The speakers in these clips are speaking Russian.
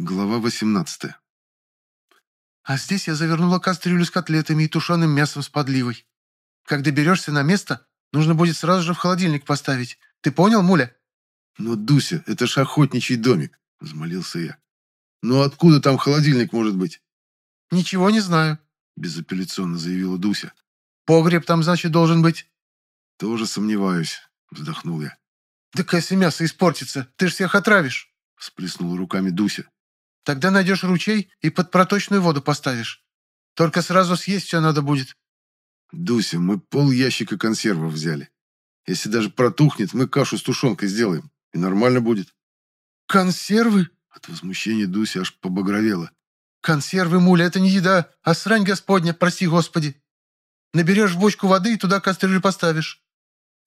Глава 18. А здесь я завернула кастрюлю с котлетами и тушеным мясом с подливой. Как доберешься на место, нужно будет сразу же в холодильник поставить. Ты понял, Муля?» «Но, Дуся, это ж охотничий домик», — взмолился я. «Ну откуда там холодильник может быть?» «Ничего не знаю», — безапелляционно заявила Дуся. «Погреб там, значит, должен быть». «Тоже сомневаюсь», — вздохнул я. «Так если мясо испортится, ты ж всех отравишь», — всплеснула руками Дуся. Тогда найдешь ручей и под проточную воду поставишь. Только сразу съесть все надо будет». «Дуся, мы пол ящика консервов взяли. Если даже протухнет, мы кашу с тушенкой сделаем, и нормально будет». «Консервы?» От возмущения Дуся аж побагровела. «Консервы, муля, это не еда, а срань господня, прости господи. Наберешь бочку воды и туда кастрюлю поставишь».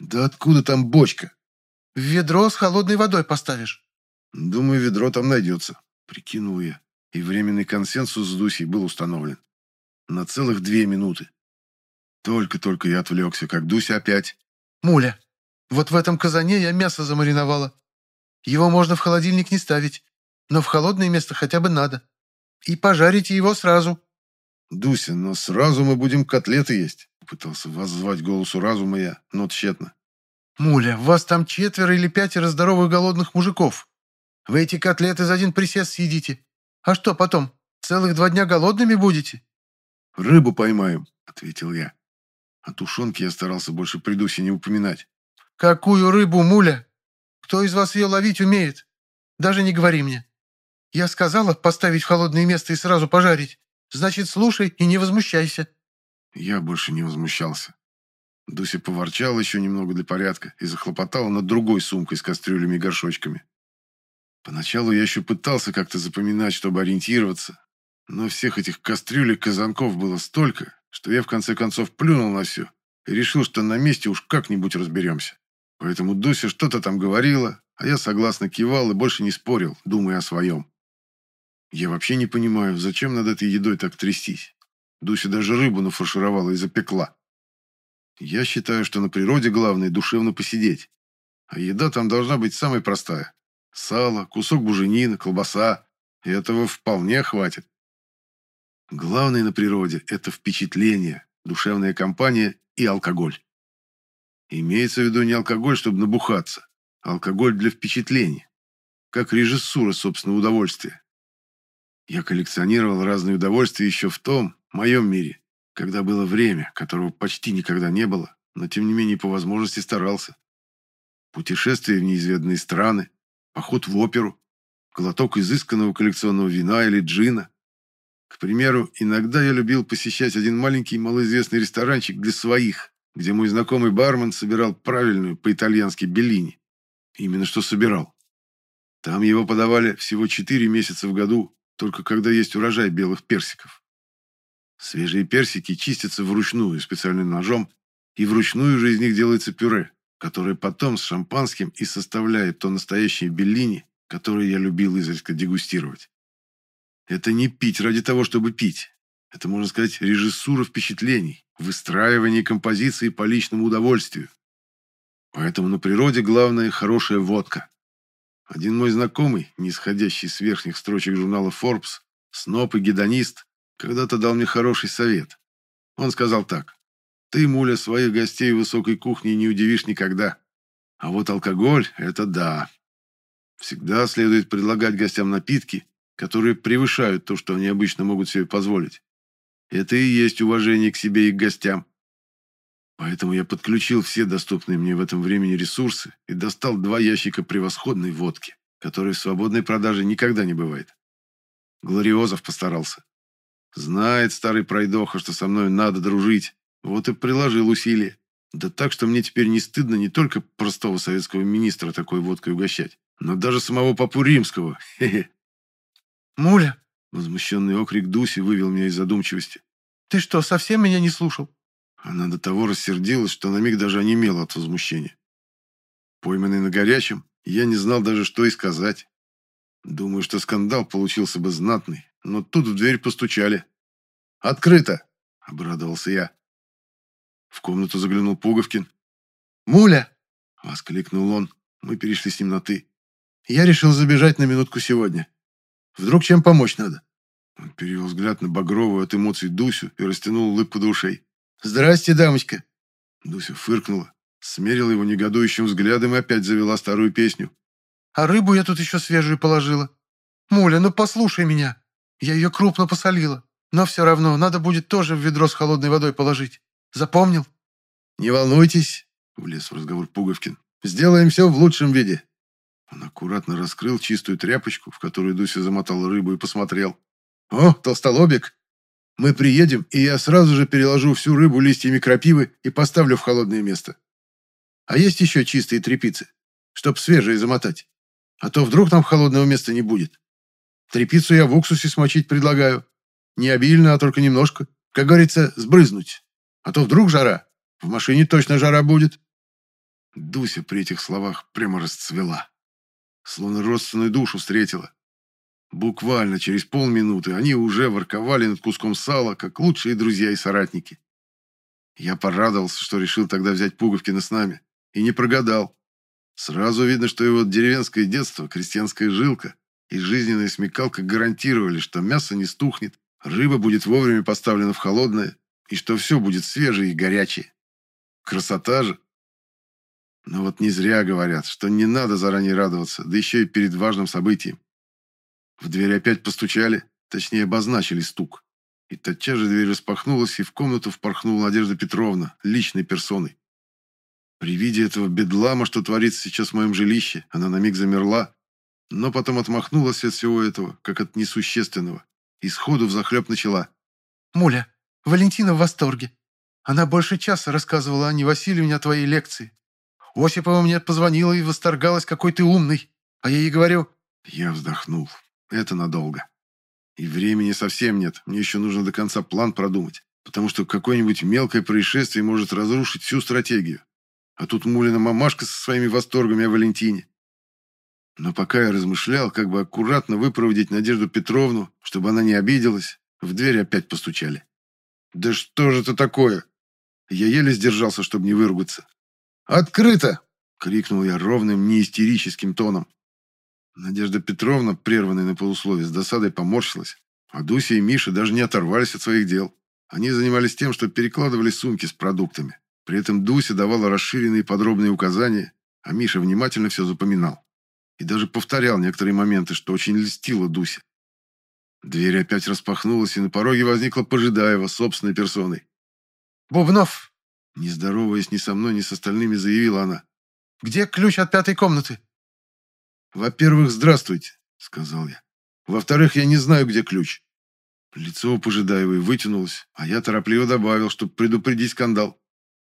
«Да откуда там бочка?» «В ведро с холодной водой поставишь». «Думаю, ведро там найдется», Прикинул я, и временный консенсус с Дусей был установлен. На целых две минуты. Только-только я отвлекся, как Дуся опять. «Муля, вот в этом казане я мясо замариновала. Его можно в холодильник не ставить, но в холодное место хотя бы надо. И пожарите его сразу». «Дуся, но сразу мы будем котлеты есть», — пытался воззвать голосу разума я, но тщетно. «Муля, вас там четверо или пятеро здоровых голодных мужиков. Вы эти котлеты за один присест съедите. А что потом, целых два дня голодными будете?» «Рыбу поймаем», — ответил я. О тушенке я старался больше при Дусе не упоминать. «Какую рыбу, муля? Кто из вас ее ловить умеет? Даже не говори мне. Я сказала поставить в холодное место и сразу пожарить. Значит, слушай и не возмущайся». Я больше не возмущался. Дуся поворчала еще немного для порядка и захлопотала над другой сумкой с кастрюлями и горшочками. Поначалу я еще пытался как-то запоминать, чтобы ориентироваться, но всех этих кастрюль и казанков было столько, что я в конце концов плюнул на все и решил, что на месте уж как-нибудь разберемся. Поэтому Дуся что-то там говорила, а я согласно кивал и больше не спорил, думая о своем. Я вообще не понимаю, зачем над этой едой так трястись. Дуся даже рыбу нафаршировала и запекла. Я считаю, что на природе главное душевно посидеть. А еда там должна быть самой простая. Сало, кусок буженины, колбаса. И этого вполне хватит. Главное на природе – это впечатление, душевная компания и алкоголь. Имеется в виду не алкоголь, чтобы набухаться, а алкоголь для впечатлений, как режиссура собственного удовольствия. Я коллекционировал разные удовольствия еще в том, моем мире, когда было время, которого почти никогда не было, но тем не менее по возможности старался. Путешествия в неизведанные страны, поход в оперу, глоток изысканного коллекционного вина или джина. К примеру, иногда я любил посещать один маленький малоизвестный ресторанчик для своих, где мой знакомый бармен собирал правильную по-итальянски беллини. Именно что собирал. Там его подавали всего 4 месяца в году, только когда есть урожай белых персиков. Свежие персики чистятся вручную специальным ножом, и вручную же из них делается пюре который потом с шампанским и составляет то настоящее беллини, которое я любил изредка дегустировать. Это не пить ради того, чтобы пить. Это, можно сказать, режиссура впечатлений, выстраивание композиции по личному удовольствию. Поэтому на природе главное хорошая водка. Один мой знакомый, не исходящий с верхних строчек журнала Forbes, сноп и гедонист, когда-то дал мне хороший совет. Он сказал так. Ты, муля, своих гостей высокой кухни не удивишь никогда. А вот алкоголь – это да. Всегда следует предлагать гостям напитки, которые превышают то, что они обычно могут себе позволить. Это и есть уважение к себе и к гостям. Поэтому я подключил все доступные мне в этом времени ресурсы и достал два ящика превосходной водки, которой в свободной продаже никогда не бывает. Глориозов постарался. Знает старый пройдоха, что со мной надо дружить, вот и приложил усилия. Да так, что мне теперь не стыдно не только простого советского министра такой водкой угощать, но даже самого папу римского. Хе-хе. «Муля!» — возмущенный окрик Дуси вывел меня из задумчивости. «Ты что, совсем меня не слушал?» Она до того рассердилась, что на миг даже онемела от возмущения. Пойманный на горячем, я не знал даже, что и сказать. Думаю, что скандал получился бы знатный, но тут в дверь постучали. «Открыто!» — обрадовался я. В комнату заглянул Пуговкин. «Муля!» — воскликнул он. Мы перешли с ним на «ты». «Я решил забежать на минутку сегодня». Вдруг чем помочь надо?» Он перевел взгляд на багровую от эмоций Дусю и растянул улыбку до ушей. «Здрасте, дамочка!» Дуся фыркнула, смерила его негодующим взглядом и опять завела старую песню. «А рыбу я тут еще свежую положила. Муля, ну послушай меня. Я ее крупно посолила. Но все равно надо будет тоже в ведро с холодной водой положить. Запомнил?» «Не волнуйтесь», — влез в разговор Пуговкин. «Сделаем все в лучшем виде». Он аккуратно раскрыл чистую тряпочку, в которую Дуся замотала рыбу, и посмотрел. «О, толстолобик! Мы приедем, и я сразу же переложу всю рыбу листьями крапивы и поставлю в холодное место. А есть еще чистые трепицы, чтоб свежие замотать. А то вдруг там холодного места не будет. Трепицу я в уксусе смочить предлагаю. Не обильно, а только немножко. Как говорится, сбрызнуть. А то вдруг жара. В машине точно жара будет. Дуся при этих словах прямо расцвела. Словно родственную душу встретила. Буквально через полминуты они уже ворковали над куском сала, как лучшие друзья и соратники. Я порадовался, что решил тогда взять Пуговкина с нами. И не прогадал. Сразу видно, что его деревенское детство, крестьянская жилка и жизненная смекалка гарантировали, что мясо не стухнет, рыба будет вовремя поставлена в холодное, и что все будет свежее и горячее. Красота же! Но вот не зря говорят, что не надо заранее радоваться, да еще и перед важным событием. В дверь опять постучали, точнее обозначили стук. И тотчас же дверь распахнулась, и в комнату впорхнула Надежда Петровна, личной персоной. При виде этого бедлама, что творится сейчас в моем жилище, она на миг замерла, но потом отмахнулась от всего этого, как от несущественного, и сходу взахлеб начала. «Муля, Валентина в восторге. Она больше часа рассказывала Анне Васильевне о твоей лекции. Осипова мне позвонила и восторгалась, какой ты умный. А я ей говорю...» Я вздохнул. Это надолго. И времени совсем нет. Мне еще нужно до конца план продумать. Потому что какое-нибудь мелкое происшествие может разрушить всю стратегию. А тут Мулина мамашка со своими восторгами о Валентине. Но пока я размышлял, как бы аккуратно выпроводить Надежду Петровну, чтобы она не обиделась, в дверь опять постучали. «Да что же это такое?» Я еле сдержался, чтобы не выругаться. «Открыто!» — крикнул я ровным, неистерическим тоном. Надежда Петровна, прерванная на полусловие, с досадой поморщилась, а Дуся и Миша даже не оторвались от своих дел. Они занимались тем, что перекладывали сумки с продуктами. При этом Дуся давала расширенные подробные указания, а Миша внимательно все запоминал. И даже повторял некоторые моменты, что очень льстило Дуся. Дверь опять распахнулась, и на пороге возникла Пожидаева собственной персоной. «Бубнов!» Не здороваясь ни со мной, ни с остальными, заявила она. «Где ключ от пятой комнаты?» «Во-первых, здравствуйте», — сказал я. «Во-вторых, я не знаю, где ключ». Лицо у Пожидаевой вытянулось, а я торопливо добавил, чтобы предупредить скандал.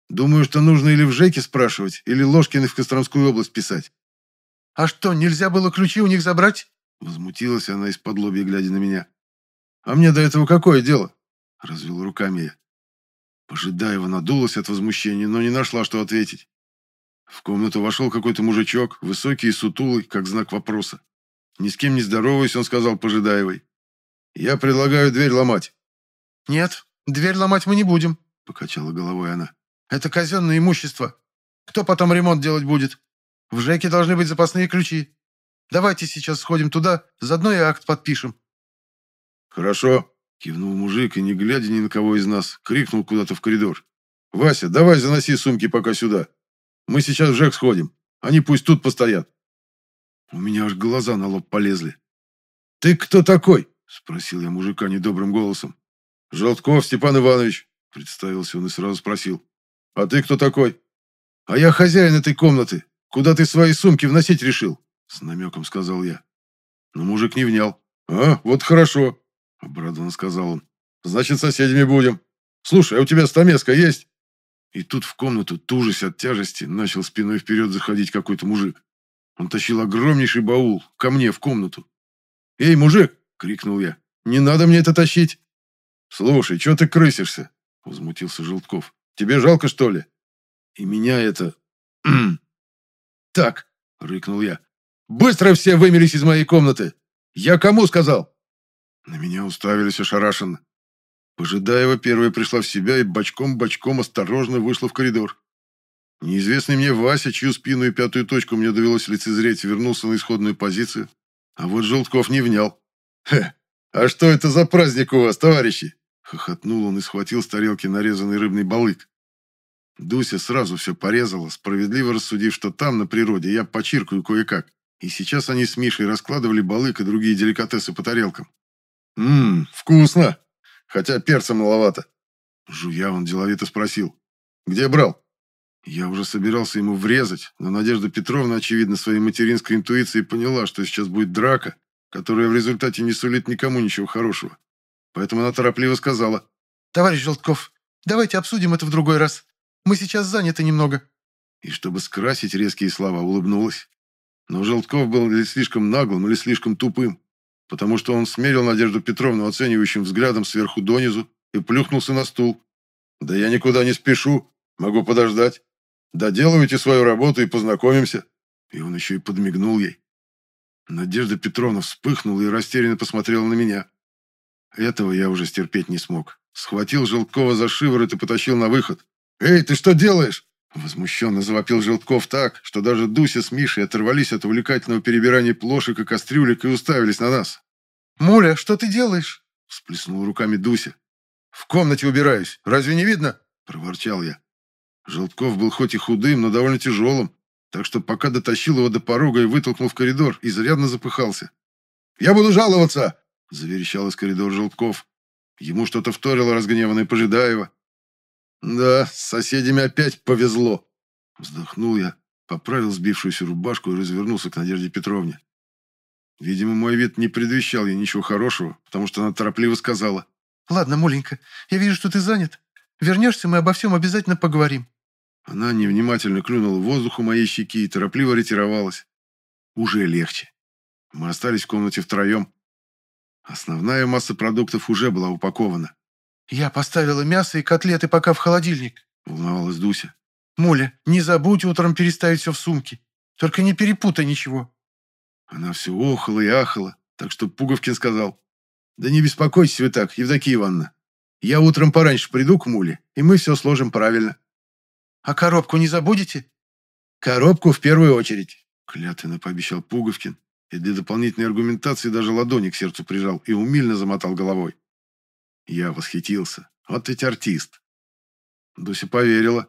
«Думаю, что нужно или в ЖЭКе спрашивать, или Ложкины в Костромскую область писать». «А что, нельзя было ключи у них забрать?» Возмутилась она из-под лобья, глядя на меня. «А мне до этого какое дело?» Развел руками я. Пожидаева надулась от возмущения, но не нашла, что ответить. В комнату вошел какой-то мужичок, высокий и сутулый, как знак вопроса. Ни с кем не здороваясь, он сказал Пожидаевой. «Я предлагаю дверь ломать». «Нет, дверь ломать мы не будем», — покачала головой она. «Это казенное имущество. Кто потом ремонт делать будет? В ЖЭКе должны быть запасные ключи. Давайте сейчас сходим туда, заодно и акт подпишем». «Хорошо», — кивнул мужик и, не глядя ни на кого из нас, крикнул куда-то в коридор. «Вася, давай заноси сумки пока сюда». Мы сейчас в ЖЭК сходим. Они пусть тут постоят. У меня аж глаза на лоб полезли. «Ты кто такой?» – спросил я мужика недобрым голосом. «Желтков Степан Иванович», – представился он и сразу спросил. «А ты кто такой?» «А я хозяин этой комнаты. Куда ты свои сумки вносить решил?» – с намеком сказал я. Но мужик не внял. «А, вот хорошо», – обрадованно сказал он. «Значит, соседями будем. Слушай, а у тебя стамеска есть?» И тут в комнату, тужась от тяжести, начал спиной вперед заходить какой-то мужик. Он тащил огромнейший баул ко мне в комнату. «Эй, мужик!» — крикнул я. «Не надо мне это тащить!» «Слушай, что ты крысишься?» — возмутился Желтков. «Тебе жалко, что ли?» И меня это... «Так!» — рыкнул я. «Быстро все вымелись из моей комнаты! Я кому сказал?» На меня уставились ошарашенно. Пожидаева первая пришла в себя и бочком-бочком осторожно вышла в коридор. Неизвестный мне Вася, чью спину и пятую точку мне довелось лицезреть, вернулся на исходную позицию. А вот Желтков не внял. «Хе, а что это за праздник у вас, товарищи?» Хохотнул он и схватил с тарелки нарезанный рыбный балык. Дуся сразу все порезала, справедливо рассудив, что там, на природе, я почиркаю кое-как. И сейчас они с Мишей раскладывали балык и другие деликатесы по тарелкам. «Ммм, вкусно! Хотя перца маловато». Жуя он деловито спросил. «Где брал?» Я уже собирался ему врезать, но Надежда Петровна, очевидно, своей материнской интуицией поняла, что сейчас будет драка, которая в результате не сулит никому ничего хорошего. Поэтому она торопливо сказала. «Товарищ Желтков, давайте обсудим это в другой раз. Мы сейчас заняты немного». И чтобы скрасить резкие слова, улыбнулась. Но Желтков был или слишком наглым, или слишком тупым, потому что он смерил Надежду Петровну оценивающим взглядом сверху донизу и плюхнулся на стул. «Да я никуда не спешу, могу подождать. Доделывайте свою работу и познакомимся». И он еще и подмигнул ей. Надежда Петровна вспыхнула и растерянно посмотрела на меня. Этого я уже стерпеть не смог. Схватил Желткова за шиворот и потащил на выход. «Эй, ты что делаешь?» Возмущенно завопил Желтков так, что даже Дуся с Мишей оторвались от увлекательного перебирания плошек и кастрюлек и уставились на нас. «Муля, что ты делаешь?» всплеснул руками Дуся. «В комнате убираюсь. Разве не видно?» проворчал я. Желтков был хоть и худым, но довольно тяжелым, так что пока дотащил его до порога и вытолкнул в коридор, изрядно запыхался. «Я буду жаловаться!» – заверещал из коридора Желтков. Ему что-то вторило разгневанное Пожидаева. «Да, с соседями опять повезло!» Вздохнул я, поправил сбившуюся рубашку и развернулся к Надежде Петровне. Видимо, мой вид не предвещал ей ничего хорошего, потому что она торопливо сказала. «Ладно, Муленька, я вижу, что ты занят. Вернешься, мы обо всем обязательно поговорим». Она невнимательно клюнула воздух у моей щеки и торопливо ретировалась. Уже легче. Мы остались в комнате втроем. Основная масса продуктов уже была упакована. «Я поставила мясо и котлеты пока в холодильник», — волновалась Дуся. «Моля, не забудь утром переставить все в сумки. Только не перепутай ничего». Она все охала и ахала, так что Пуговкин сказал. «Да не беспокойтесь вы так, Евдокия Ивановна. Я утром пораньше приду к Муле, и мы все сложим правильно». «А коробку не забудете?» «Коробку в первую очередь», — клятвенно пообещал Пуговкин, и для дополнительной аргументации даже ладони к сердцу прижал и умильно замотал головой. Я восхитился. Вот ведь артист. Дуся поверила.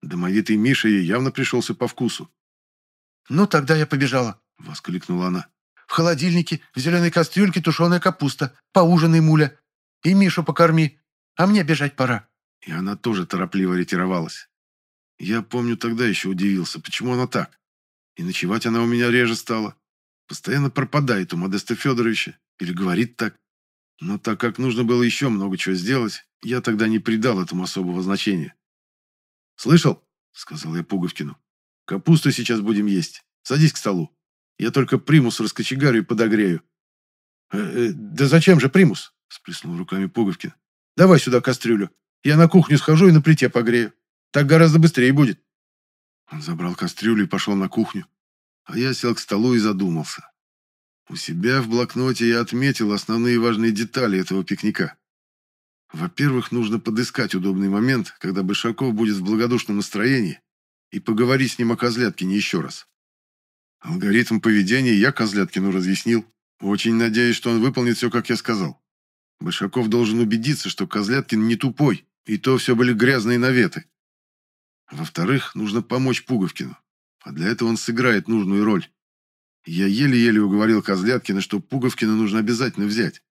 Домовитый Миша ей явно пришелся по вкусу. «Ну, тогда я побежала», — воскликнула она. «В холодильнике, в зеленой кастрюльке тушеная капуста. Поужинай, муля. И Мишу покорми. А мне бежать пора». И она тоже торопливо ретировалась. Я помню, тогда еще удивился, почему она так. И ночевать она у меня реже стала. Постоянно пропадает у Модеста Федоровича. Или говорит так. Но так как нужно было еще много чего сделать, я тогда не придал этому особого значения. «Слышал?» — сказал я Пуговкину. «Капусту сейчас будем есть. Садись к столу. Я только примус раскочегарю и подогрею». «Э -э, «Да зачем же примус?» — сплеснул руками Пуговкин. «Давай сюда кастрюлю. Я на кухню схожу и на плите погрею. Так гораздо быстрее будет». Он забрал кастрюлю и пошел на кухню. А я сел к столу и задумался. У себя в блокноте я отметил основные важные детали этого пикника. Во-первых, нужно подыскать удобный момент, когда Большаков будет в благодушном настроении, и поговорить с ним о Козляткине еще раз. Алгоритм поведения я Козляткину разъяснил. Очень надеюсь, что он выполнит все, как я сказал. Большаков должен убедиться, что Козляткин не тупой, и то все были грязные наветы. Во-вторых, нужно помочь Пуговкину, а для этого он сыграет нужную роль. Я еле-еле уговорил Козляткина, что Пуговкина нужно обязательно взять.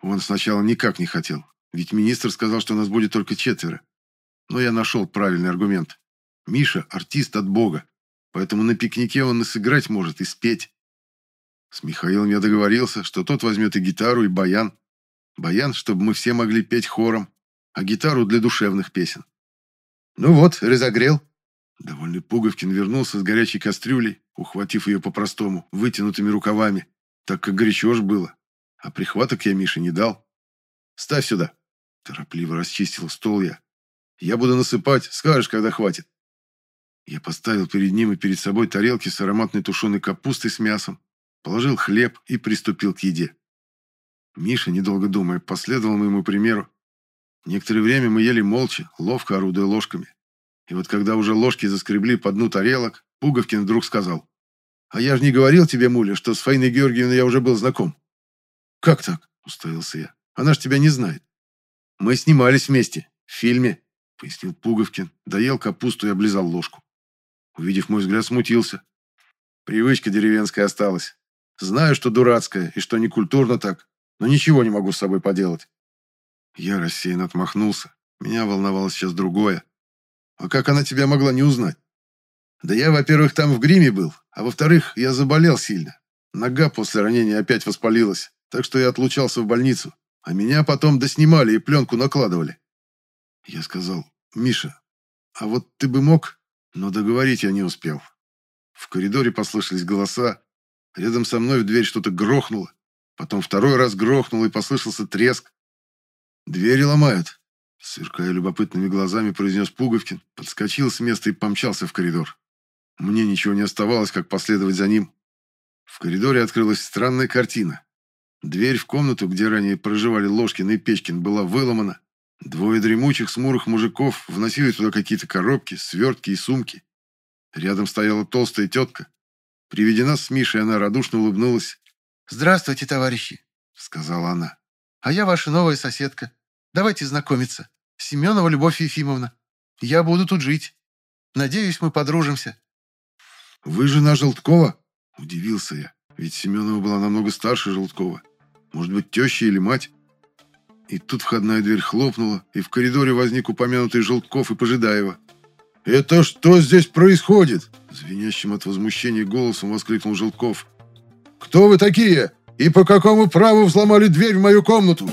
Он сначала никак не хотел, ведь министр сказал, что нас будет только четверо. Но я нашел правильный аргумент. Миша – артист от Бога, поэтому на пикнике он и сыграть может, и спеть. С Михаилом я договорился, что тот возьмет и гитару, и баян. Баян, чтобы мы все могли петь хором, а гитару для душевных песен. Ну вот, разогрел. Довольный Пуговкин вернулся с горячей кастрюлей, ухватив ее по-простому, вытянутыми рукавами, так как горячо ж было. А прихваток я Мише не дал. «Ставь сюда!» Торопливо расчистил стол я. «Я буду насыпать, скажешь, когда хватит». Я поставил перед ним и перед собой тарелки с ароматной тушеной капустой с мясом, положил хлеб и приступил к еде. Миша, недолго думая, последовал моему примеру. Некоторое время мы ели молча, ловко орудуя ложками. И вот когда уже ложки заскребли по дну тарелок, Пуговкин вдруг сказал. «А я же не говорил тебе, Муля, что с Фаиной Георгиевной я уже был знаком». «Как так?» – уставился я. «Она ж тебя не знает». «Мы снимались вместе. В фильме», – пояснил Пуговкин. Доел капусту и облизал ложку. Увидев мой взгляд, смутился. Привычка деревенская осталась. Знаю, что дурацкая и что некультурно так, но ничего не могу с собой поделать. Я рассеянно отмахнулся. Меня волновало сейчас другое. А как она тебя могла не узнать? Да я, во-первых, там в гриме был, а во-вторых, я заболел сильно. Нога после ранения опять воспалилась, так что я отлучался в больницу. А меня потом доснимали и пленку накладывали. Я сказал, Миша, а вот ты бы мог... Но договорить я не успел. В коридоре послышались голоса. Рядом со мной в дверь что-то грохнуло. Потом второй раз грохнуло и послышался треск. «Двери ломают», — сверкая любопытными глазами, произнес Пуговкин, подскочил с места и помчался в коридор. Мне ничего не оставалось, как последовать за ним. В коридоре открылась странная картина. Дверь в комнату, где ранее проживали Ложкин и Печкин, была выломана. Двое дремучих смурых мужиков вносили туда какие-то коробки, свертки и сумки. Рядом стояла толстая тетка. При виде нас с Мишей она радушно улыбнулась. «Здравствуйте, товарищи», — сказала она. «А я ваша новая соседка. Давайте знакомиться. Семенова Любовь Ефимовна. Я буду тут жить. Надеюсь, мы подружимся». «Вы жена Желткова?» – удивился я. Ведь Семенова была намного старше Желткова. Может быть, теща или мать? И тут входная дверь хлопнула, и в коридоре возник упомянутый Желтков и Пожидаева. «Это что здесь происходит?» Звенящим от возмущения голосом воскликнул Желтков. «Кто вы такие? И по какому праву взломали дверь в мою комнату?»